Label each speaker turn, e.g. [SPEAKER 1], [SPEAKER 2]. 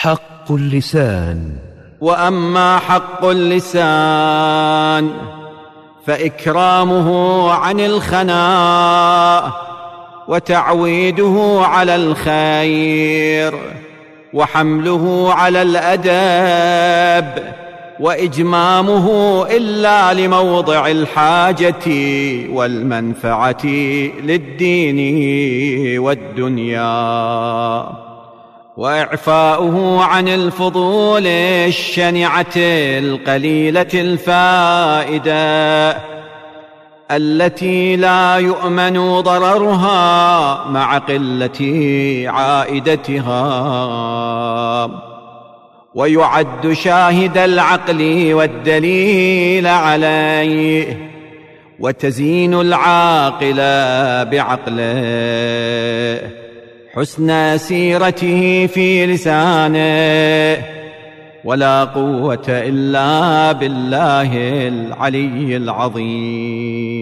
[SPEAKER 1] حق اللسان.
[SPEAKER 2] وأما حق اللسان فإكرامه عن الخناء وتعويده على الخير وحمله على الادب وإجمامه إلا لموضع الحاجة والمنفعة للدين والدنيا. وإعفاؤه عن الفضول الشنعة القليلة الفائدة التي لا يؤمن ضررها مع قلة عائدتها. ويعد شاهد العقل والدليل عليه وتزين العاقل بعقله. حسن سيرته في لسانه ولا قوة إلا بالله العلي العظيم.